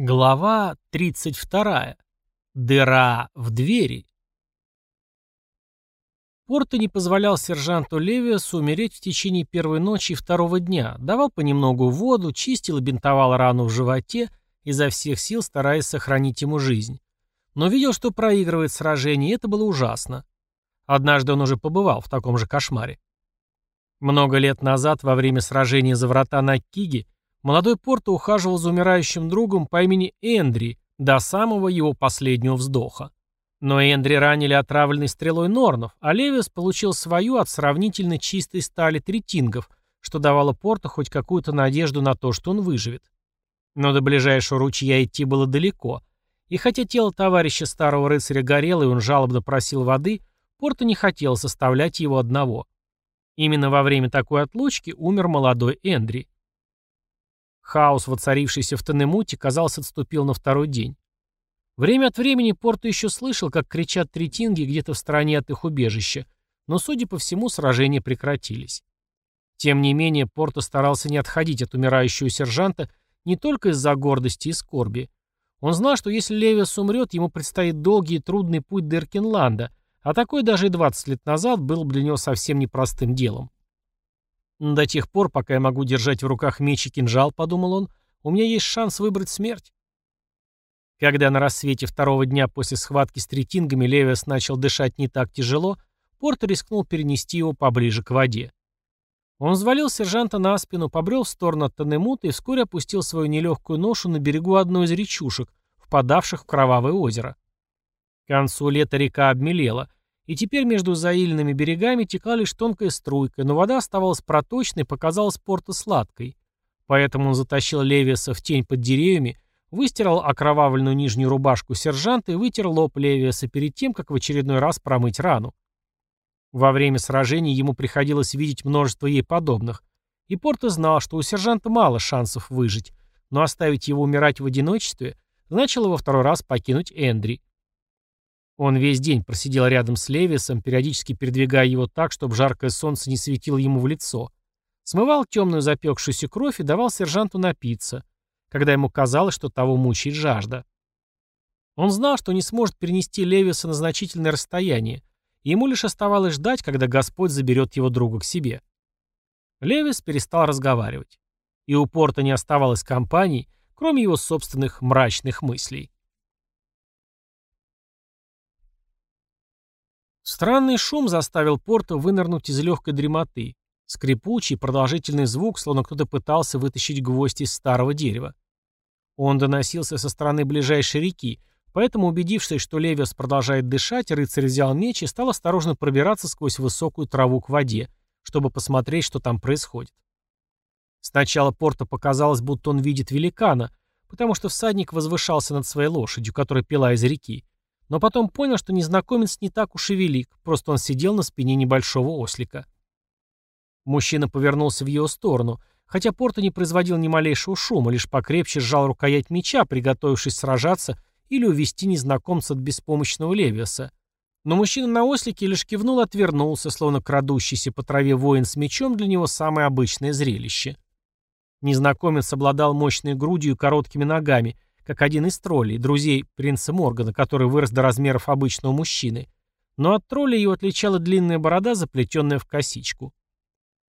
Глава 32. Дыра в двери. Порто не позволял сержанту Левиасу умереть в течение первой ночи и второго дня, давал понемногу воду, чистил и бинтовал рану в животе, изо всех сил стараясь сохранить ему жизнь. Но видел, что проигрывает сражение, и это было ужасно. Однажды он уже побывал в таком же кошмаре. Много лет назад, во время сражения за врата на Киге, молодой Порто ухаживал за умирающим другом по имени Эндри до самого его последнего вздоха. Но Эндри ранили отравленной стрелой Норнов, а Левис получил свою от сравнительно чистой стали третингов, что давало Порто хоть какую-то надежду на то, что он выживет. Но до ближайшего ручья идти было далеко, и хотя тело товарища старого рыцаря горело и он жалобно просил воды, Порто не хотел составлять его одного. Именно во время такой отлучки умер молодой Эндри. Хаос, воцарившийся в Танемуте, казалось, отступил на второй день. Время от времени Порто еще слышал, как кричат третинги где-то в стороне от их убежища, но, судя по всему, сражения прекратились. Тем не менее, Порто старался не отходить от умирающего сержанта не только из-за гордости и скорби. Он знал, что если Левиас умрет, ему предстоит долгий и трудный путь до Эркинланда, а такой даже и 20 лет назад был для него совсем непростым делом. До тех пор, пока я могу держать в руках меч и кинжал, подумал он, у меня есть шанс выбрать смерть. Когда на рассвете второго дня после схватки с третингами Левиас начал дышать не так тяжело, Порто рискнул перенести его поближе к воде. Он взвалил сержанта на спину, побрел в сторону от Танемута и вскоре опустил свою нелегкую ношу на берегу одной из речушек, впадавших в Кровавое озеро. К концу лета река обмелела, и теперь между заиленными берегами текла лишь тонкая струйка, но вода оставалась проточной и показалась порта сладкой. Поэтому он затащил Левиаса в тень под деревьями, выстирал окровавленную нижнюю рубашку сержанта и вытер лоб Левиаса перед тем, как в очередной раз промыть рану. Во время сражений ему приходилось видеть множество ей подобных, и Порто знал, что у сержанта мало шансов выжить, но оставить его умирать в одиночестве значило во второй раз покинуть Эндри. Он весь день просидел рядом с Левисом, периодически передвигая его так, чтобы жаркое солнце не светило ему в лицо. Смывал темную запекшуюся кровь и давал сержанту напиться, когда ему казалось, что того мучает жажда. Он знал, что не сможет перенести Левиса на значительное расстояние, и ему лишь оставалось ждать, когда Господь заберет его друга к себе. Левис перестал разговаривать, и у Порта не оставалось компаний, кроме его собственных мрачных мыслей. Странный шум заставил Порто вынырнуть из легкой дремоты. Скрипучий, продолжительный звук, словно кто-то пытался вытащить гвоздь из старого дерева. Он доносился со стороны ближайшей реки, поэтому, убедившись, что Левиас продолжает дышать, рыцарь взял меч и стал осторожно пробираться сквозь высокую траву к воде, чтобы посмотреть, что там происходит. Сначала Порто показалось, будто он видит великана, потому что всадник возвышался над своей лошадью, которая пила из реки, но потом понял, что незнакомец не так уж и велик, просто он сидел на спине небольшого ослика. Мужчина повернулся в его сторону, хотя Порто не производил ни малейшего шума, лишь покрепче сжал рукоять меча, приготовившись сражаться или увести незнакомца от беспомощного Левиаса. Но мужчина на ослике лишь кивнул и отвернулся, словно крадущийся по траве воин с мечом для него самое обычное зрелище. Незнакомец обладал мощной грудью и короткими ногами, как один из троллей, друзей принца Моргана, который вырос до размеров обычного мужчины. Но от тролля его отличала длинная борода, заплетенная в косичку.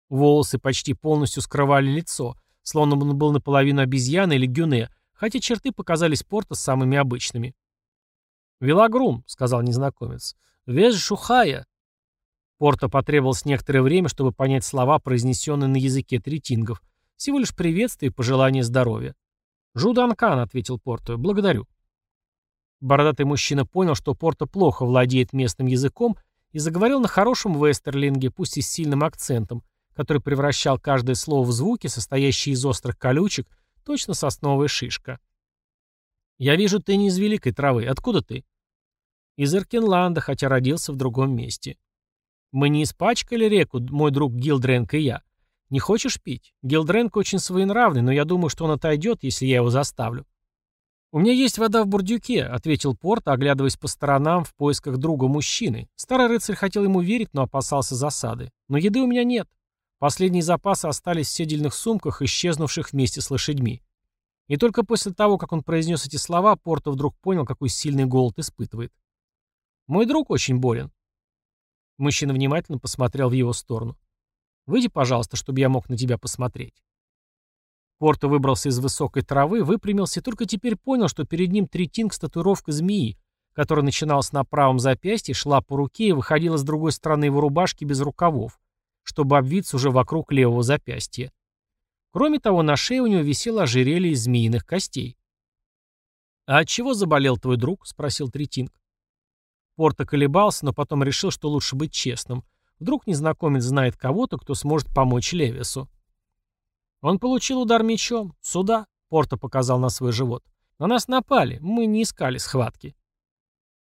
Волосы почти полностью скрывали лицо, словно он был наполовину обезьяны или гюне, хотя черты показались Порта самыми обычными. «Велагрум», — сказал незнакомец. «Вез шухая». Порта потребовалось некоторое время, чтобы понять слова, произнесенные на языке третингов. Всего лишь приветствие и пожелание здоровья. «Жуданкан», — ответил Порто, — «благодарю». Бородатый мужчина понял, что Порто плохо владеет местным языком и заговорил на хорошем вестерлинге, пусть и с сильным акцентом, который превращал каждое слово в звуки, состоящие из острых колючек, точно сосновая шишка. «Я вижу, ты не из великой травы. Откуда ты?» «Из Эркенланда, хотя родился в другом месте». «Мы не испачкали реку, мой друг Гилдренк и я. «Не хочешь пить? Гилдренко очень своенравный, но я думаю, что он отойдет, если я его заставлю». «У меня есть вода в бурдюке», — ответил Порт, оглядываясь по сторонам в поисках друга мужчины. Старый рыцарь хотел ему верить, но опасался засады. «Но еды у меня нет. Последние запасы остались в седельных сумках, исчезнувших вместе с лошадьми. И только после того, как он произнес эти слова, Порто вдруг понял, какой сильный голод испытывает. «Мой друг очень болен». Мужчина внимательно посмотрел в его сторону. «Выйди, пожалуйста, чтобы я мог на тебя посмотреть». Порто выбрался из высокой травы, выпрямился и только теперь понял, что перед ним третинг с татуировкой змеи, которая начиналась на правом запястье, шла по руке и выходила с другой стороны его рубашки без рукавов, чтобы обвиться уже вокруг левого запястья. Кроме того, на шее у него висело ожерелье из змеиных костей. «А от чего заболел твой друг?» — спросил Третинг. Порто колебался, но потом решил, что лучше быть честным. Вдруг незнакомец знает кого-то, кто сможет помочь Левису. «Он получил удар мечом. Сюда», — Порто показал на свой живот. «На нас напали. Мы не искали схватки».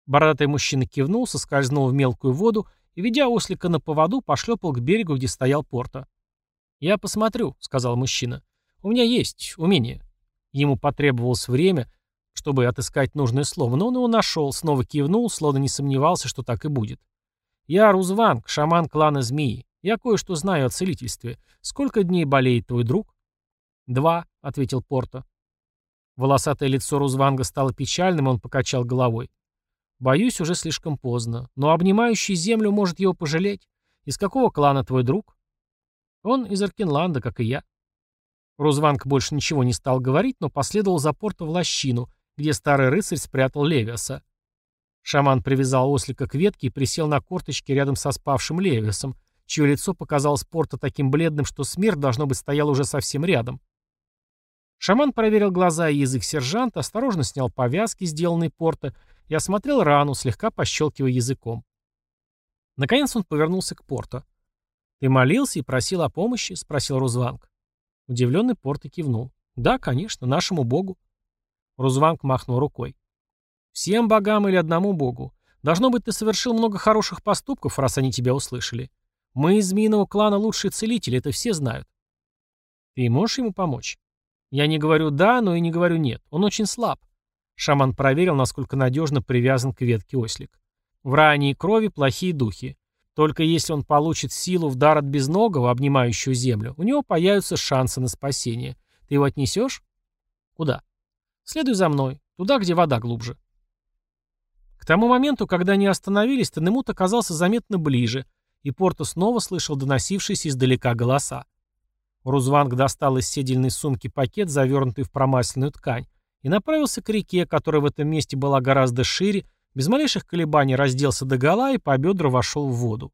Бородатый мужчина кивнул, соскользнул в мелкую воду и, ведя ослика на поводу, пошлепал к берегу, где стоял Порто. «Я посмотрю», — сказал мужчина. «У меня есть умение». Ему потребовалось время, чтобы отыскать нужное слово, но он его нашел, снова кивнул, словно не сомневался, что так и будет. «Я Рузванг, шаман клана Змеи. Я кое-что знаю о целительстве. Сколько дней болеет твой друг?» «Два», — ответил Порто. Волосатое лицо Рузванга стало печальным, он покачал головой. «Боюсь, уже слишком поздно. Но обнимающий землю может его пожалеть. Из какого клана твой друг?» Он из Аркенланда, как и я. Рузванг больше ничего не стал говорить, но последовал за порту в лощину, где старый рыцарь спрятал Левиаса. Шаман привязал ослика к ветке и присел на корточки рядом со спавшим Левиасом, чье лицо показалось порта таким бледным, что смерть, должно быть, стояла уже совсем рядом. Шаман проверил глаза и язык сержанта, осторожно снял повязки, сделанные порта, и осмотрел рану, слегка пощелкивая языком. Наконец он повернулся к порту. «Ты молился и просил о помощи?» — спросил Рузванг. Удивленный Порто кивнул. «Да, конечно, нашему богу». Рузванг махнул рукой. «Всем богам или одному богу? Должно быть, ты совершил много хороших поступков, раз они тебя услышали. Мы из змеиного клана лучшие целители, это все знают». «Ты можешь ему помочь?» «Я не говорю «да», но и не говорю «нет». Он очень слаб». Шаман проверил, насколько надежно привязан к ветке ослик. В ранней крови плохие духи. Только если он получит силу в дар от безногого, обнимающего землю, у него появятся шансы на спасение. Ты его отнесешь? Куда? Следуй за мной, туда, где вода глубже. К тому моменту, когда они остановились, Танемут оказался заметно ближе, и Порто снова слышал доносившиеся издалека голоса. Рузванг достал из седельной сумки пакет, завернутый в промасленную ткань, и направился к реке, которая в этом месте была гораздо шире, без малейших колебаний разделся догола и по бедра вошел в воду.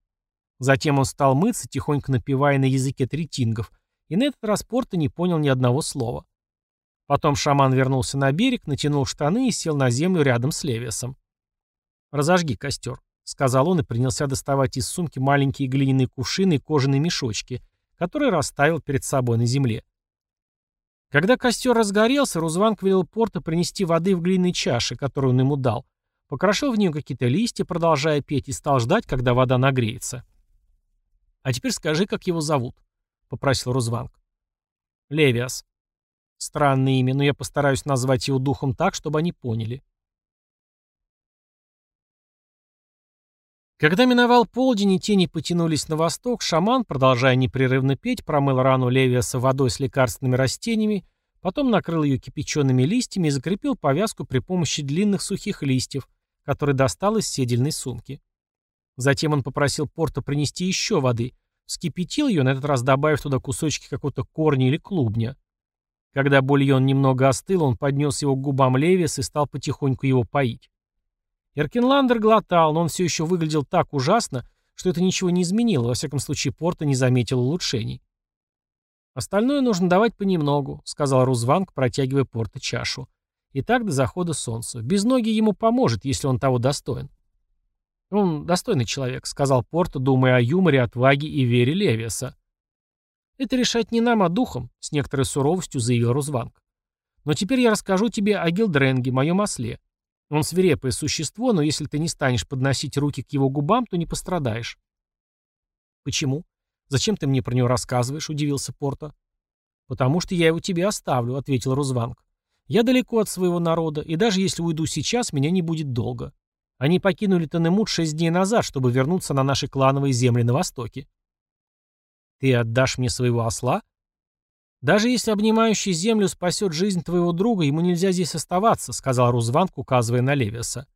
Затем он стал мыться, тихонько напевая на языке третингов, и на этот раз Порто не понял ни одного слова. Потом шаман вернулся на берег, натянул штаны и сел на землю рядом с Левиасом. «Разожги костер», — сказал он и принялся доставать из сумки маленькие глиняные кувшины и кожаные мешочки, которые расставил перед собой на земле. Когда костер разгорелся, Рузванг велел Порто принести воды в глиняной чаше, которую он ему дал, Покрошил в нее какие-то листья, продолжая петь, и стал ждать, когда вода нагреется. «А теперь скажи, как его зовут», — попросил Рузванг. «Левиас». Странное имя, но я постараюсь назвать его духом так, чтобы они поняли. Когда миновал полдень и тени потянулись на восток, шаман, продолжая непрерывно петь, промыл рану Левиаса водой с лекарственными растениями, потом накрыл ее кипячеными листьями и закрепил повязку при помощи длинных сухих листьев, который достал из седельной сумки. Затем он попросил Порта принести еще воды, вскипятил ее, на этот раз добавив туда кусочки какого-то корня или клубня. Когда бульон немного остыл, он поднес его к губам Левис и стал потихоньку его поить. Эркинландер глотал, но он все еще выглядел так ужасно, что это ничего не изменило, во всяком случае Порта не заметил улучшений. «Остальное нужно давать понемногу», — сказал Рузванг, протягивая Порта чашу. И так до захода солнца. Без ноги ему поможет, если он того достоин. «Он достойный человек», — сказал Порто, думая о юморе, отваге и вере Левиаса. «Это решать не нам, а духом», — с некоторой суровостью заявил Рузванг. «Но теперь я расскажу тебе о Гилдренге, моем осле. Он свирепое существо, но если ты не станешь подносить руки к его губам, то не пострадаешь». «Почему? Зачем ты мне про него рассказываешь?» — удивился Порто. «Потому что я его тебе оставлю», — ответил Рузванг. Я далеко от своего народа, и даже если уйду сейчас, меня не будет долго. Они покинули Танемут шесть дней назад, чтобы вернуться на наши клановые земли на востоке. Ты отдашь мне своего осла? «Даже если обнимающий землю спасет жизнь твоего друга, ему нельзя здесь оставаться», — сказал Рузванг, указывая на Левиаса.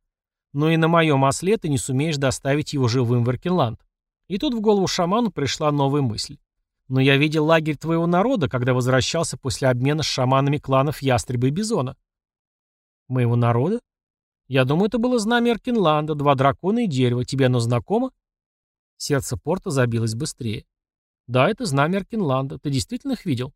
«Но и на моем осле ты не сумеешь доставить его живым в Эркинланд». И тут в голову шаману пришла новая мысль. «Но я видел лагерь твоего народа, когда возвращался после обмена с шаманами кланов Ястреба и Бизона». «Моего народа? Я думаю, это было знамя Эркинланда, два дракона и дерево. Тебе оно знакомо?» Сердце Порта забилось быстрее. «Да, это знамя Эркинланда. Ты действительно их видел?»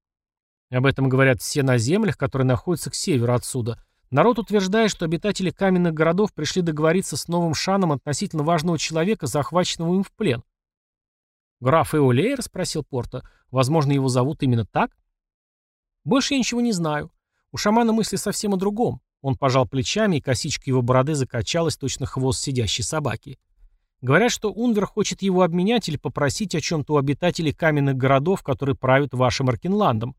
Об этом говорят все на землях, которые находятся к северу отсюда. Народ утверждает, что обитатели каменных городов пришли договориться с новым шаном относительно важного человека, захваченного им в плен. «Граф Эолейр?» — спросил Порта. «Возможно, его зовут именно так?» «Больше я ничего не знаю. У шамана мысли совсем о другом». Он пожал плечами, и косичка его бороды закачалась, точно хвост сидящей собаки. Говорят, что Унвер хочет его обменять или попросить о чем-то у обитателей каменных городов, которые правят вашим Аркинландом.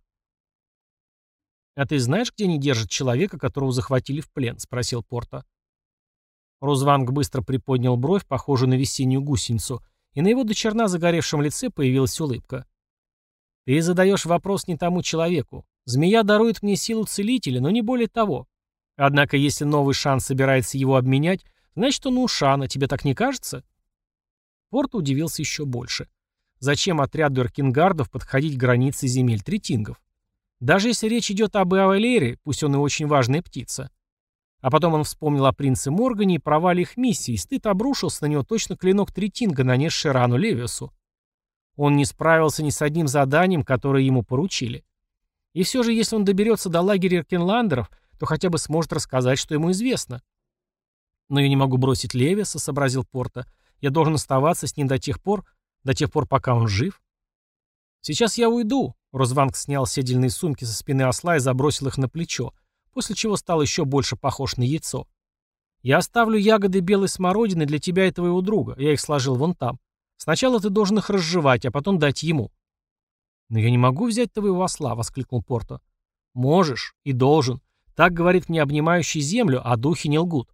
«А ты знаешь, где они держат человека, которого захватили в плен?» — спросил Порта. Розванг быстро приподнял бровь, похожую на весеннюю гусеницу, и на его дочерна загоревшем лице появилась улыбка. «Ты задаешь вопрос не тому человеку. Змея дарует мне силу целителя, но не более того. Однако, если новый шанс собирается его обменять, значит, он у Шана, тебе так не кажется?» Порт удивился еще больше. Зачем отряду эркингардов подходить к границе земель третингов? Даже если речь идет об Эвалере, пусть он и очень важная птица. А потом он вспомнил о принце Моргане и провале их миссии, и стыд обрушился на него точно клинок Третинга, нанесший рану Левиусу. Он не справился ни с одним заданием, которое ему поручили. И все же, если он доберется до лагеря Эркенландеров, то хотя бы сможет рассказать, что ему известно. «Но я не могу бросить Левиса», — сообразил Порта. «Я должен оставаться с ним до тех пор, до тех пор, пока он жив». «Сейчас я уйду», Розванг снял седельные сумки со спины осла и забросил их на плечо, после чего стал еще больше похож на яйцо. «Я оставлю ягоды белой смородины для тебя и твоего друга. Я их сложил вон там. Сначала ты должен их разжевать, а потом дать ему». «Но я не могу взять твоего осла», — воскликнул Порто. «Можешь и должен. Так говорит мне обнимающий землю, а духи не лгут.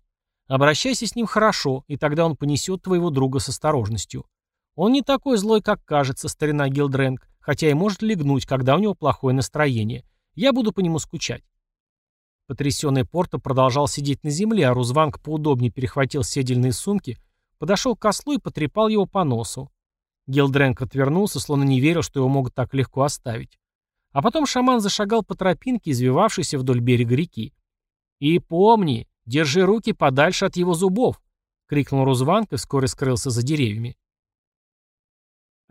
Обращайся с ним хорошо, и тогда он понесет твоего друга с осторожностью. Он не такой злой, как кажется, старина Гилдренг хотя и может легнуть, когда у него плохое настроение. Я буду по нему скучать. Потрясенный Порто продолжал сидеть на земле, а Рузванг поудобнее перехватил седельные сумки, подошел к ослу и потрепал его по носу. Гилдренк отвернулся, словно не верил, что его могут так легко оставить. А потом шаман зашагал по тропинке, извивавшейся вдоль берега реки. «И помни, держи руки подальше от его зубов!» — крикнул Рузванг и вскоре скрылся за деревьями.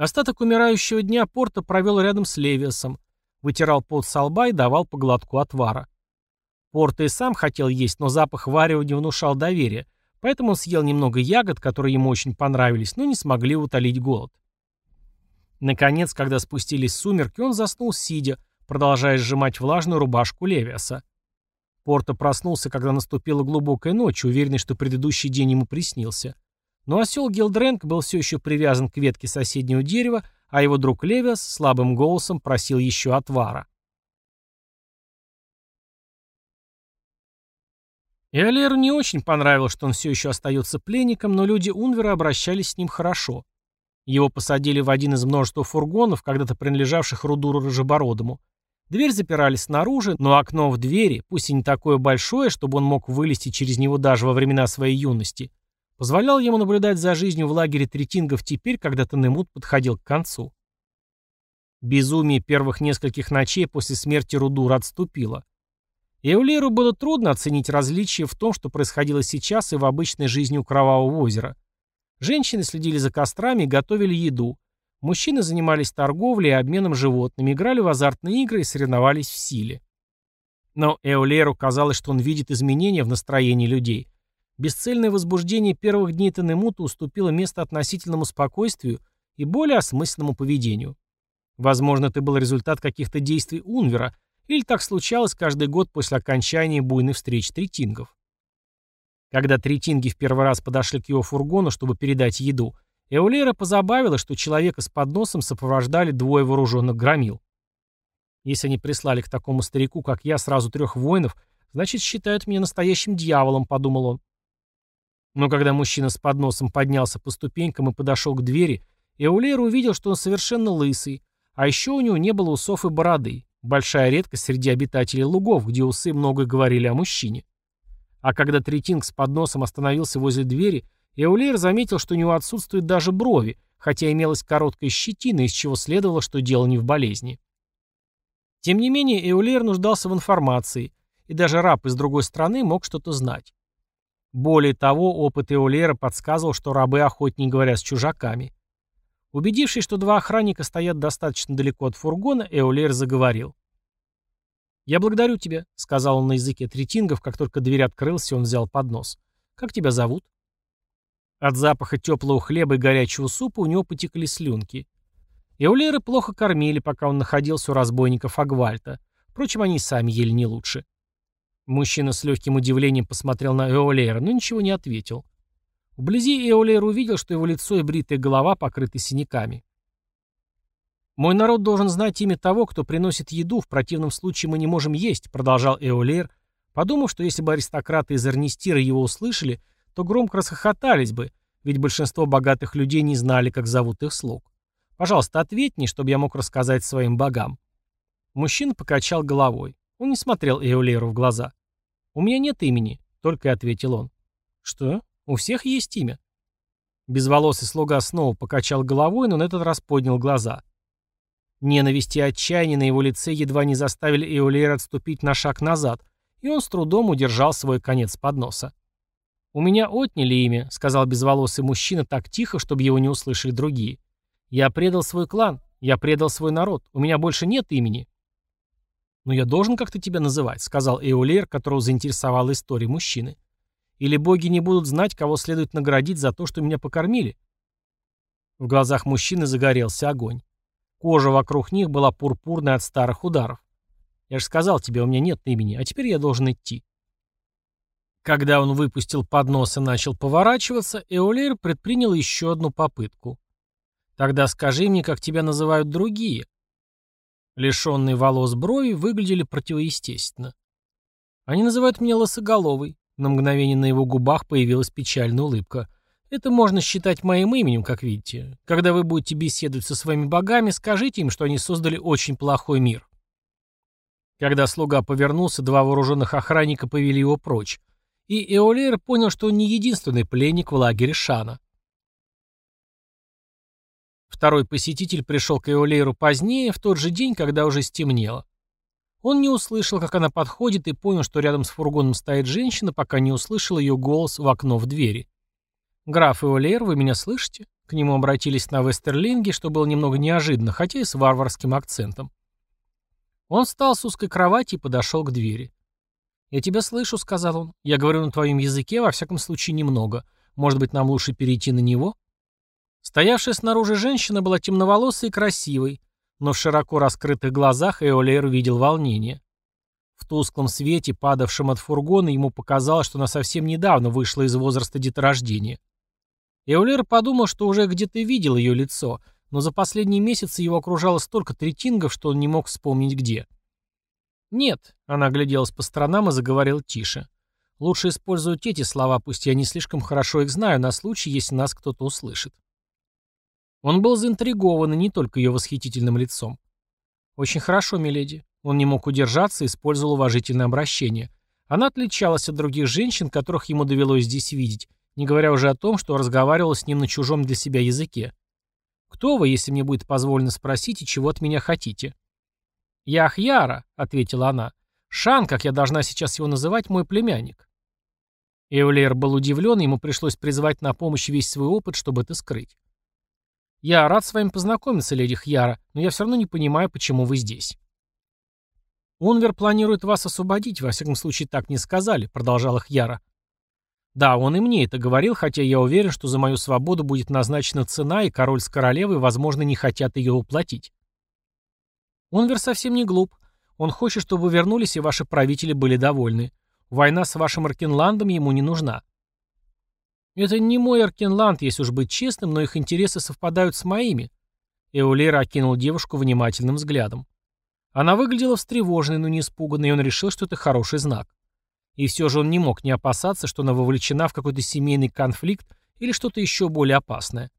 Остаток умирающего дня Порто провел рядом с Левиасом, вытирал пот со лба и давал по глотку отвара. Порто и сам хотел есть, но запах варева не внушал доверия, поэтому он съел немного ягод, которые ему очень понравились, но не смогли утолить голод. Наконец, когда спустились сумерки, он заснул сидя, продолжая сжимать влажную рубашку Левиаса. Порто проснулся, когда наступила глубокая ночь, уверенный, что предыдущий день ему приснился. Но осел Гилдренк был все еще привязан к ветке соседнего дерева, а его друг Левиас слабым голосом просил еще отвара. Эолеру не очень понравилось, что он все еще остается пленником, но люди Унвера обращались с ним хорошо. Его посадили в один из множества фургонов, когда-то принадлежавших Рудуру Рыжебородому. Дверь запирали снаружи, но окно в двери, пусть и не такое большое, чтобы он мог вылезти через него даже во времена своей юности, позволял ему наблюдать за жизнью в лагере третингов теперь, когда Танемут подходил к концу. Безумие первых нескольких ночей после смерти Рудура отступило. Эулеру было трудно оценить различия в том, что происходило сейчас и в обычной жизни у Кровавого озера. Женщины следили за кострами и готовили еду. Мужчины занимались торговлей и обменом животными, играли в азартные игры и соревновались в силе. Но Эолеру казалось, что он видит изменения в настроении людей, Бесцельное возбуждение первых дней Танемута уступило место относительному спокойствию и более осмысленному поведению. Возможно, это был результат каких-то действий Унвера, или так случалось каждый год после окончания буйных встреч третингов. Когда третинги в первый раз подошли к его фургону, чтобы передать еду, Эулера позабавила, что человека с подносом сопровождали двое вооруженных громил. Если они прислали к такому старику, как я, сразу трех воинов, значит, считают меня настоящим дьяволом, подумал он. Но когда мужчина с подносом поднялся по ступенькам и подошел к двери, Эулейр увидел, что он совершенно лысый, а еще у него не было усов и бороды. Большая редкость среди обитателей лугов, где усы много говорили о мужчине. А когда Третинг с подносом остановился возле двери, Эулейр заметил, что у него отсутствуют даже брови, хотя имелась короткая щетина, из чего следовало, что дело не в болезни. Тем не менее, Эулейр нуждался в информации, и даже раб из другой страны мог что-то знать. Более того, опыт Эулера подсказывал, что рабы охотнее говорят с чужаками. Убедившись, что два охранника стоят достаточно далеко от фургона, Эулер заговорил. «Я благодарю тебя», — сказал он на языке третингов, как только дверь открылась, он взял поднос. «Как тебя зовут?» От запаха теплого хлеба и горячего супа у него потекли слюнки. Эулеры плохо кормили, пока он находился у разбойников Агвальта. Впрочем, они сами ели не лучше. Мужчина с легким удивлением посмотрел на Эолейра, но ничего не ответил. Вблизи Эолейр увидел, что его лицо и бритая голова покрыты синяками. «Мой народ должен знать имя того, кто приносит еду, в противном случае мы не можем есть», продолжал Эолейр, подумав, что если бы аристократы из Арнистира его услышали, то громко расхохотались бы, ведь большинство богатых людей не знали, как зовут их слуг. «Пожалуйста, ответь мне, чтобы я мог рассказать своим богам». Мужчина покачал головой. Он не смотрел Эолеру в глаза. «У меня нет имени», — только и ответил он. «Что? У всех есть имя?» Безволосый слуга снова покачал головой, но на этот раз поднял глаза. Ненависть и отчаяние на его лице едва не заставили Эолера отступить на шаг назад, и он с трудом удержал свой конец подноса. «У меня отняли имя», — сказал безволосый мужчина так тихо, чтобы его не услышали другие. «Я предал свой клан, я предал свой народ, у меня больше нет имени». «Но я должен как-то тебя называть», — сказал Эулер, которого заинтересовала история мужчины. «Или боги не будут знать, кого следует наградить за то, что меня покормили?» В глазах мужчины загорелся огонь. Кожа вокруг них была пурпурной от старых ударов. «Я же сказал тебе, у меня нет имени, а теперь я должен идти». Когда он выпустил поднос и начал поворачиваться, Эолер предпринял еще одну попытку. «Тогда скажи мне, как тебя называют другие», Лишенные волос брови выглядели противоестественно. «Они называют меня лысоголовый». На мгновение на его губах появилась печальная улыбка. «Это можно считать моим именем, как видите. Когда вы будете беседовать со своими богами, скажите им, что они создали очень плохой мир». Когда слуга повернулся, два вооруженных охранника повели его прочь. И Эолер понял, что он не единственный пленник в лагере Шана. Второй посетитель пришел к Эолейру позднее, в тот же день, когда уже стемнело. Он не услышал, как она подходит, и понял, что рядом с фургоном стоит женщина, пока не услышал ее голос в окно в двери. «Граф Эолейр, вы меня слышите?» К нему обратились на Вестерлинге, что было немного неожиданно, хотя и с варварским акцентом. Он встал с узкой кровати и подошел к двери. «Я тебя слышу», — сказал он. «Я говорю на твоем языке, во всяком случае, немного. Может быть, нам лучше перейти на него?» Стоявшая снаружи женщина была темноволосой и красивой, но в широко раскрытых глазах Эолер видел волнение. В тусклом свете, падавшем от фургона, ему показалось, что она совсем недавно вышла из возраста деторождения. Эолер подумал, что уже где-то видел ее лицо, но за последние месяцы его окружало столько третингов, что он не мог вспомнить где. «Нет», — она огляделась по сторонам и заговорила тише. «Лучше использовать эти слова, пусть я не слишком хорошо их знаю, на случай, если нас кто-то услышит». Он был заинтригован и не только ее восхитительным лицом. «Очень хорошо, миледи». Он не мог удержаться и использовал уважительное обращение. Она отличалась от других женщин, которых ему довелось здесь видеть, не говоря уже о том, что разговаривала с ним на чужом для себя языке. «Кто вы, если мне будет позволено спросить, и чего от меня хотите?» «Я Ахьяра», — ответила она. «Шан, как я должна сейчас его называть, мой племянник». Эвлер был удивлен, ему пришлось призвать на помощь весь свой опыт, чтобы это скрыть. «Я рад с вами познакомиться, леди Хьяра, но я все равно не понимаю, почему вы здесь». «Унвер планирует вас освободить, во всяком случае так не сказали», — продолжала Хьяра. «Да, он и мне это говорил, хотя я уверен, что за мою свободу будет назначена цена, и король с королевой, возможно, не хотят ее уплатить». «Унвер совсем не глуп. Он хочет, чтобы вернулись, и ваши правители были довольны. Война с вашим Аркенландом ему не нужна. Это не мой Аркенланд, если уж быть честным, но их интересы совпадают с моими. Эулера окинул девушку внимательным взглядом. Она выглядела встревоженной, но не испуганной, и он решил, что это хороший знак. И все же он не мог не опасаться, что она вовлечена в какой-то семейный конфликт или что-то еще более опасное.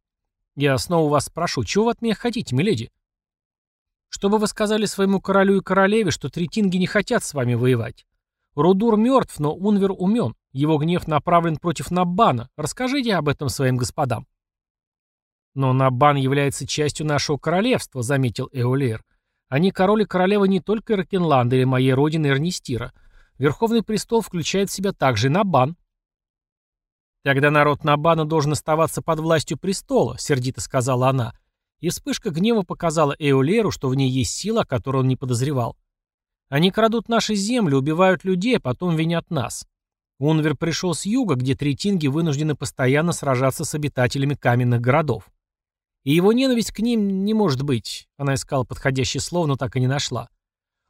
«Я снова вас спрошу, чего вы от меня хотите, миледи?» Чтобы вы сказали своему королю и королеве, что третинги не хотят с вами воевать. Рудур мертв, но Унвер умен. Его гнев направлен против Наббана. Расскажите об этом своим господам. Но Наббан является частью нашего королевства, заметил Эолер. Они король и королева не только Иркенланда или моей родины Эрнистира. Верховный престол включает в себя также и Набан. «Тогда народ Набана должен оставаться под властью престола», — сердито сказала она. И вспышка гнева показала Эолеру, что в ней есть сила, которую он не подозревал. «Они крадут наши земли, убивают людей, а потом винят нас. Унвер пришел с юга, где третинги вынуждены постоянно сражаться с обитателями каменных городов. И его ненависть к ним не может быть. Она искала подходящее слово, но так и не нашла.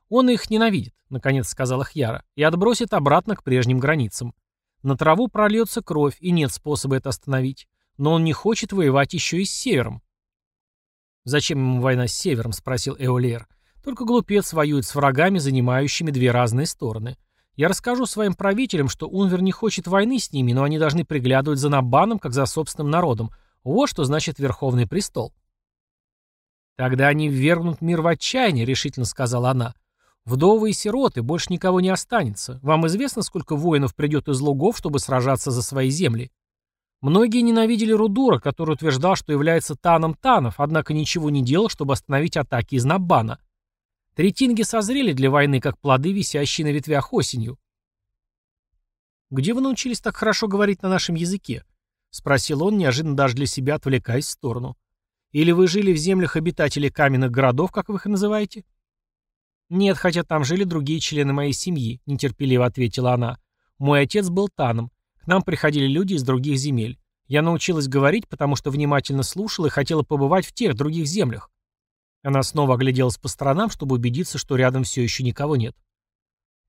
Он их ненавидит, наконец сказала Хьяра, и отбросит обратно к прежним границам. На траву прольется кровь, и нет способа это остановить. Но он не хочет воевать еще и с севером. «Зачем ему война с севером?» — спросил Эолер. «Только глупец воюет с врагами, занимающими две разные стороны. Я расскажу своим правителям, что Унвер не хочет войны с ними, но они должны приглядывать за Набаном, как за собственным народом, вот что значит Верховный престол. «Тогда они ввергнут мир в отчаяние», — решительно сказала она. «Вдовы и сироты, больше никого не останется. Вам известно, сколько воинов придет из лугов, чтобы сражаться за свои земли? Многие ненавидели Рудура, который утверждал, что является Таном Танов, однако ничего не делал, чтобы остановить атаки из Наббана. Третинги созрели для войны, как плоды, висящие на ветвях осенью. «Где вы научились так хорошо говорить на нашем языке?» — спросил он, неожиданно даже для себя отвлекаясь в сторону. «Или вы жили в землях обитателей каменных городов, как вы их называете?» «Нет, хотя там жили другие члены моей семьи», — нетерпеливо ответила она. «Мой отец был таном. К нам приходили люди из других земель. Я научилась говорить, потому что внимательно слушала и хотела побывать в тех других землях». Она снова огляделась по сторонам, чтобы убедиться, что рядом все еще никого нет.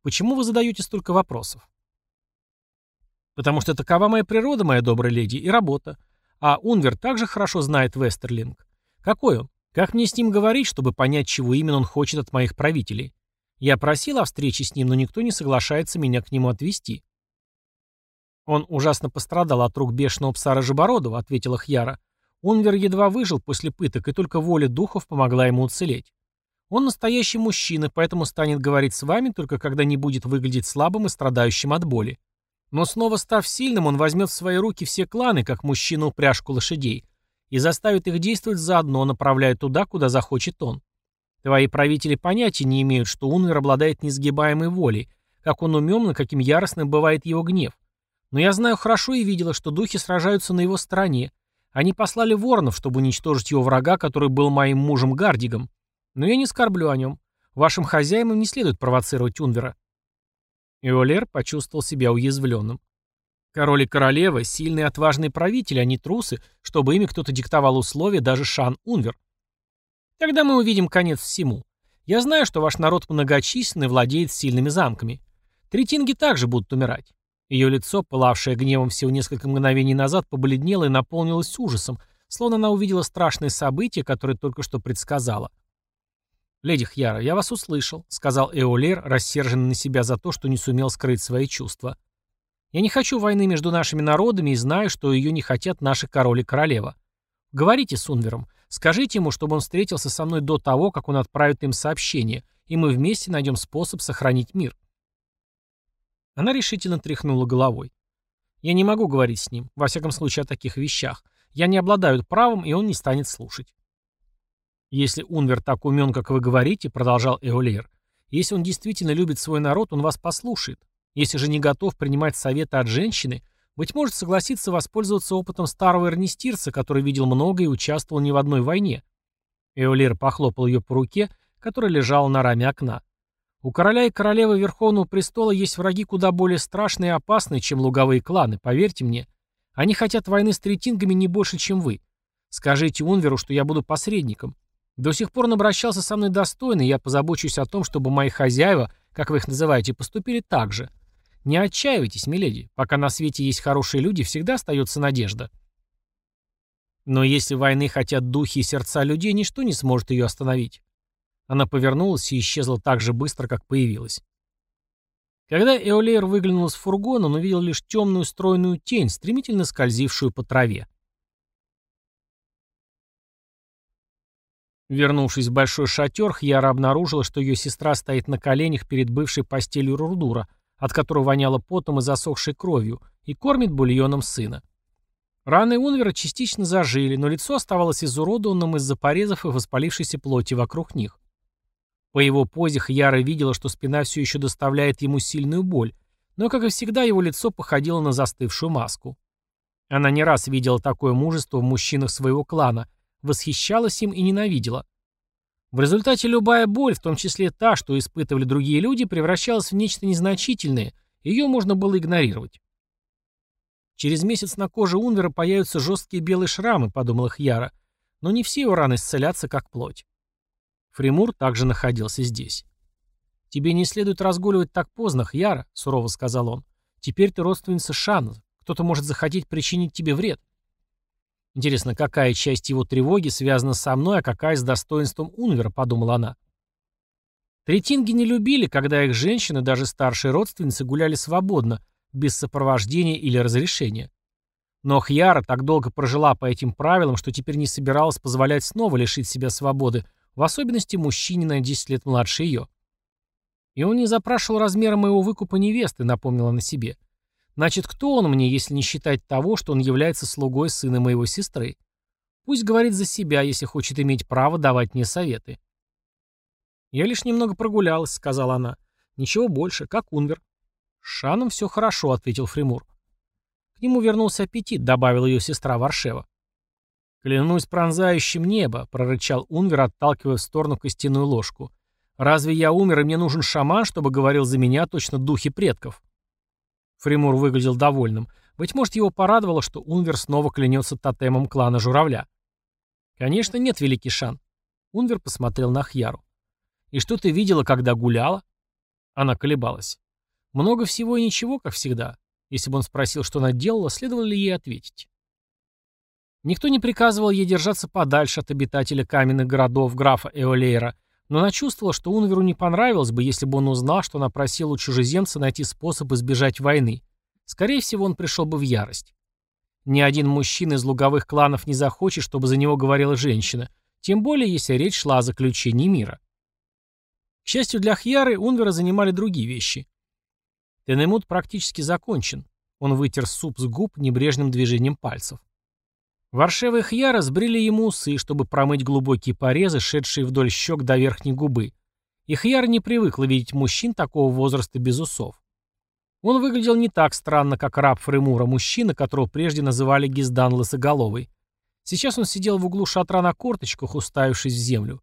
«Почему вы задаете столько вопросов?» Потому что такова моя природа, моя добрая леди, и работа. А Унвер также хорошо знает Вестерлинг. Какой он? Как мне с ним говорить, чтобы понять, чего именно он хочет от моих правителей? Я просил о встрече с ним, но никто не соглашается меня к нему отвести. Он ужасно пострадал от рук бешеного пса Рожебородова, ответила Хьяра. Унвер едва выжил после пыток, и только воля духов помогла ему уцелеть. Он настоящий мужчина, поэтому станет говорить с вами только когда не будет выглядеть слабым и страдающим от боли. Но снова став сильным, он возьмет в свои руки все кланы, как мужчина упряжку лошадей, и заставит их действовать заодно, направляя туда, куда захочет он. Твои правители понятия не имеют, что Унвер обладает несгибаемой волей, как он умен и каким яростным бывает его гнев. Но я знаю хорошо и видела, что духи сражаются на его стороне. Они послали воронов, чтобы уничтожить его врага, который был моим мужем Гардигом. Но я не скорблю о нем. Вашим хозяевам не следует провоцировать Унвера. Эолер почувствовал себя уязвленным. Король и королева — сильные отважные правители, а не трусы, чтобы ими кто-то диктовал условия, даже Шан Унвер. Тогда мы увидим конец всему. Я знаю, что ваш народ многочисленный, владеет сильными замками. Третинги также будут умирать. Ее лицо, пылавшее гневом всего несколько мгновений назад, побледнело и наполнилось ужасом, словно она увидела страшное событие, которое только что предсказала. «Леди Хьяра, я вас услышал», — сказал Эолер, рассерженный на себя за то, что не сумел скрыть свои чувства. «Я не хочу войны между нашими народами и знаю, что ее не хотят наши король и королева. Говорите с Унвером, скажите ему, чтобы он встретился со мной до того, как он отправит им сообщение, и мы вместе найдем способ сохранить мир». Она решительно тряхнула головой. «Я не могу говорить с ним, во всяком случае о таких вещах. Я не обладаю правом, и он не станет слушать». «Если Унвер так умен, как вы говорите», — продолжал Эолейр, «если он действительно любит свой народ, он вас послушает. Если же не готов принимать советы от женщины, быть может, согласится воспользоваться опытом старого эрнистирца, который видел много и участвовал не в одной войне». Эолейр похлопал ее по руке, которая лежала на раме окна. «У короля и королевы Верховного престола есть враги куда более страшные и опасные, чем луговые кланы, поверьте мне. Они хотят войны с третингами не больше, чем вы. Скажите Унверу, что я буду посредником. До сих пор он обращался со мной достойно, и я позабочусь о том, чтобы мои хозяева, как вы их называете, поступили так же. Не отчаивайтесь, миледи. Пока на свете есть хорошие люди, всегда остается надежда. Но если войны хотят духи и сердца людей, ничто не сможет ее остановить. Она повернулась и исчезла так же быстро, как появилась. Когда Эолейр выглянул из фургона, он увидел лишь темную стройную тень, стремительно скользившую по траве. Вернувшись в большой шатер, Хьяра обнаружила, что ее сестра стоит на коленях перед бывшей постелью Рурдура, от которой воняло потом и засохшей кровью, и кормит бульоном сына. Раны Унвера частично зажили, но лицо оставалось изуродованным из-за порезов и воспалившейся плоти вокруг них. По его позе Хьяра видела, что спина все еще доставляет ему сильную боль, но, как и всегда, его лицо походило на застывшую маску. Она не раз видела такое мужество в мужчинах своего клана, восхищалась им и ненавидела. В результате любая боль, в том числе та, что испытывали другие люди, превращалась в нечто незначительное, ее можно было игнорировать. Через месяц на коже Унвера появятся жесткие белые шрамы, подумала Хьяра, но не все его раны исцелятся, как плоть. Фримур также находился здесь. «Тебе не следует разгуливать так поздно, Хьяра», — сурово сказал он. «Теперь ты родственница Шана. Кто-то может захотеть причинить тебе вред». Интересно, какая часть его тревоги связана со мной, а какая с достоинством Унвера, подумала она. Третинги не любили, когда их женщины, даже старшие родственницы, гуляли свободно, без сопровождения или разрешения. Но Хьяра так долго прожила по этим правилам, что теперь не собиралась позволять снова лишить себя свободы, в особенности мужчине на 10 лет младше ее. И он не запрашивал размера моего выкупа невесты, напомнила на себе. Значит, кто он мне, если не считать того, что он является слугой сына моего сестры? Пусть говорит за себя, если хочет иметь право давать мне советы. «Я лишь немного прогулялась», — сказала она. «Ничего больше, как Унвер». «С Шаном все хорошо», — ответил Фримур. К нему вернулся аппетит, добавила ее сестра Варшева. «Клянусь пронзающим небо», — прорычал Унвер, отталкивая в сторону костяную ложку. «Разве я умер, и мне нужен шаман, чтобы говорил за меня точно духи предков?» Фримур выглядел довольным. Быть может, его порадовало, что Унвер снова клянется тотемом клана Журавля. «Конечно нет, Великий Шан». Унвер посмотрел на Хьяру. «И что ты видела, когда гуляла?» Она колебалась. «Много всего и ничего, как всегда». Если бы он спросил, что она делала, следовало ли ей ответить. Никто не приказывал ей держаться подальше от обитателя каменных городов графа Эолейра, но она чувствовала, что Унверу не понравилось бы, если бы он узнал, что она просила у чужеземца найти способ избежать войны. Скорее всего, он пришел бы в ярость. Ни один мужчина из луговых кланов не захочет, чтобы за него говорила женщина, тем более, если речь шла о заключении мира. К счастью для Хьяры, Унвера занимали другие вещи. Тенемут практически закончен. Он вытер суп с губ небрежным движением пальцев. Варшева и Хьяра сбрили ему усы, чтобы промыть глубокие порезы, шедшие вдоль щек до верхней губы. И Хьяра не привыкла видеть мужчин такого возраста без усов. Он выглядел не так странно, как раб Фремура, мужчина, которого прежде называли Гиздан Лысоголовый. Сейчас он сидел в углу шатра на корточках, уставившись в землю.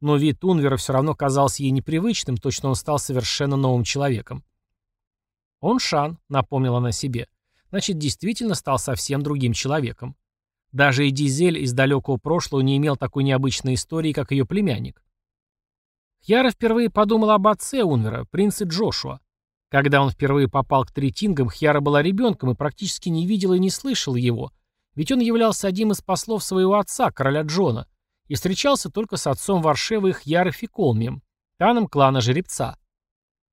Но вид Унвера все равно казался ей непривычным, точно он стал совершенно новым человеком. «Он Шан», — напомнила она себе. «Значит, действительно стал совсем другим человеком. Даже и Дизель из далекого прошлого не имел такой необычной истории, как ее племянник. Хьяра впервые подумала об отце Унвера, принце Джошуа. Когда он впервые попал к Третингам, Хьяра была ребенком и практически не видела и не слышала его, ведь он являлся одним из послов своего отца, короля Джона, и встречался только с отцом Варшевы Хьяры Фиколмием, таном клана Жеребца.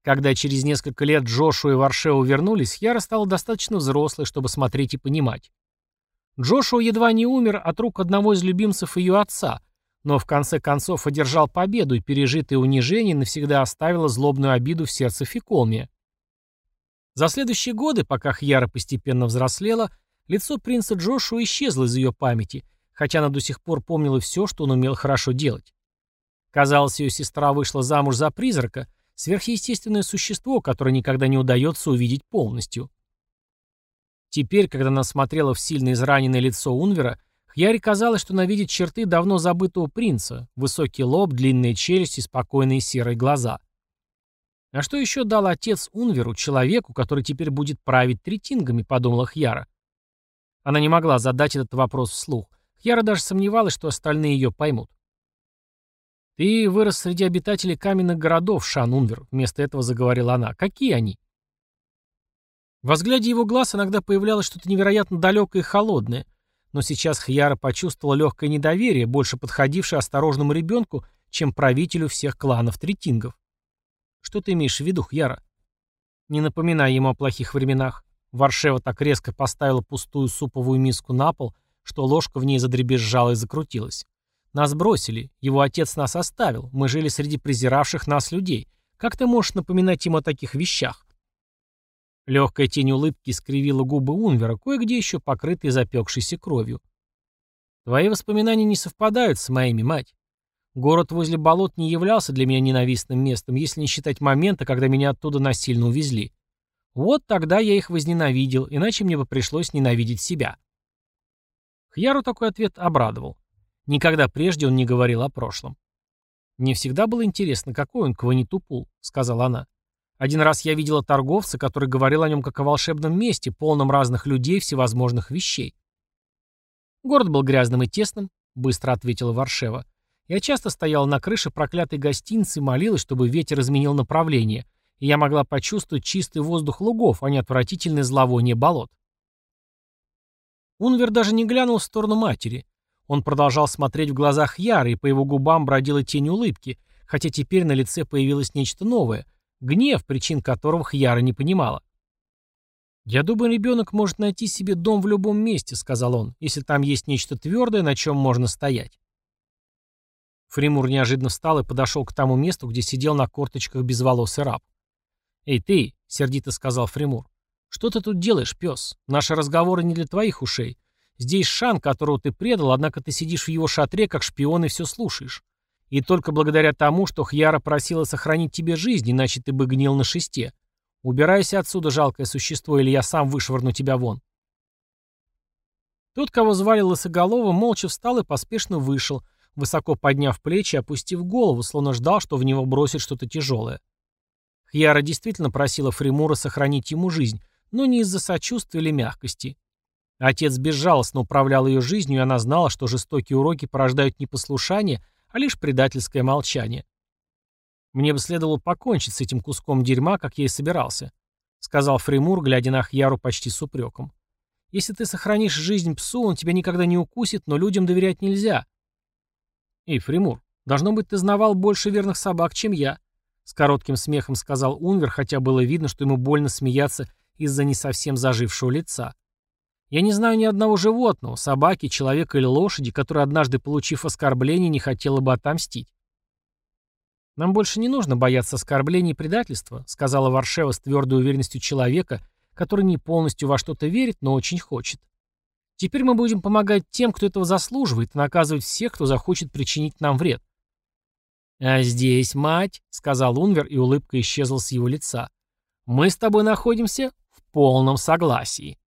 Когда через несколько лет Джошуа и Варшева вернулись, Хьяра стала достаточно взрослой, чтобы смотреть и понимать. Джошуа едва не умер от рук одного из любимцев ее отца, но в конце концов одержал победу, и пережитое унижение навсегда оставило злобную обиду в сердце Фиколмия. За следующие годы, пока Хьяра постепенно взрослела, лицо принца Джошуа исчезло из ее памяти, хотя она до сих пор помнила все, что он умел хорошо делать. Казалось, ее сестра вышла замуж за призрака, сверхъестественное существо, которое никогда не удается увидеть полностью. Теперь, когда она смотрела в сильно израненное лицо Унвера, Хьяре казалось, что она видит черты давно забытого принца, высокий лоб, длинные челюсти, спокойные серые глаза. А что еще дал отец Унверу, человеку, который теперь будет править третингами, подумала Хьяра. Она не могла задать этот вопрос вслух. Хьяра даже сомневалась, что остальные ее поймут. «Ты вырос среди обитателей каменных городов, Шан Унвер», — вместо этого заговорила она. «Какие они?» Во взгляде его глаз иногда появлялось что-то невероятно далекое и холодное, но сейчас Хьяра почувствовала легкое недоверие, больше подходившее осторожному ребенку, чем правителю всех кланов третингов. «Что ты имеешь в виду, Хьяра?» «Не напоминай ему о плохих временах». Варшева так резко поставила пустую суповую миску на пол, что ложка в ней задребезжала и закрутилась. Нас бросили, его отец нас оставил, мы жили среди презиравших нас людей. Как ты можешь напоминать ему о таких вещах?» Легкая тень улыбки скривила губы Унвера, кое-где еще покрытые запекшейся кровью. «Твои воспоминания не совпадают с моими, мать. Город возле болот не являлся для меня ненавистным местом, если не считать момента, когда меня оттуда насильно увезли. Вот тогда я их возненавидел, иначе мне бы пришлось ненавидеть себя». Хьяру такой ответ обрадовал. Никогда прежде он не говорил о прошлом. «Мне всегда было интересно, какой он Кванитупул», — сказала она. «Один раз я видела торговца, который говорил о нем как о волшебном месте, полном разных людей, всевозможных вещей». «Город был грязным и тесным», — быстро ответила Варшева. «Я часто стояла на крыше проклятой гостиницы и молилась, чтобы ветер изменил направление, и я могла почувствовать чистый воздух лугов, а не отвратительное зловоние болот». Унвер даже не глянул в сторону матери. Он продолжал смотреть в глазах Яры, и по его губам бродила тень улыбки, хотя теперь на лице появилось нечто новое — гнев, причин которого Хьяра не понимала. «Я думаю, ребенок может найти себе дом в любом месте», — сказал он, «если там есть нечто твердое, на чем можно стоять». Фримур неожиданно встал и подошел к тому месту, где сидел на корточках безволосый раб. «Эй, ты!» — сердито сказал Фримур. «Что ты тут делаешь, пес? Наши разговоры не для твоих ушей. Здесь Шан, которого ты предал, однако ты сидишь в его шатре, как шпион, и все слушаешь. И только благодаря тому, что Хьяра просила сохранить тебе жизнь, иначе ты бы гнил на шесте. Убирайся отсюда, жалкое существо, или я сам вышвырну тебя вон. Тот, кого звали Лысоголовым, молча встал и поспешно вышел, высоко подняв плечи опустив голову, словно ждал, что в него бросит что-то тяжелое. Хьяра действительно просила Фримура сохранить ему жизнь, но не из-за сочувствия или мягкости. Отец безжалостно управлял ее жизнью, и она знала, что жестокие уроки порождают не послушание, а лишь предательское молчание. «Мне бы следовало покончить с этим куском дерьма, как я и собирался», сказал Фримур, глядя на Хьяру почти с упреком. «Если ты сохранишь жизнь псу, он тебя никогда не укусит, но людям доверять нельзя». «Эй, Фримур, должно быть, ты знавал больше верных собак, чем я», с коротким смехом сказал Унвер, хотя было видно, что ему больно смеяться из-за не совсем зажившего лица. Я не знаю ни одного животного, собаки, человека или лошади, который, однажды получив оскорбление, не хотела бы отомстить. «Нам больше не нужно бояться оскорблений и предательства», сказала Варшева с твердой уверенностью человека, который не полностью во что-то верит, но очень хочет. «Теперь мы будем помогать тем, кто этого заслуживает, и наказывать всех, кто захочет причинить нам вред». «А здесь, мать», — сказал Унвер, и улыбка исчезла с его лица, — «мы с тобой находимся в полном согласии».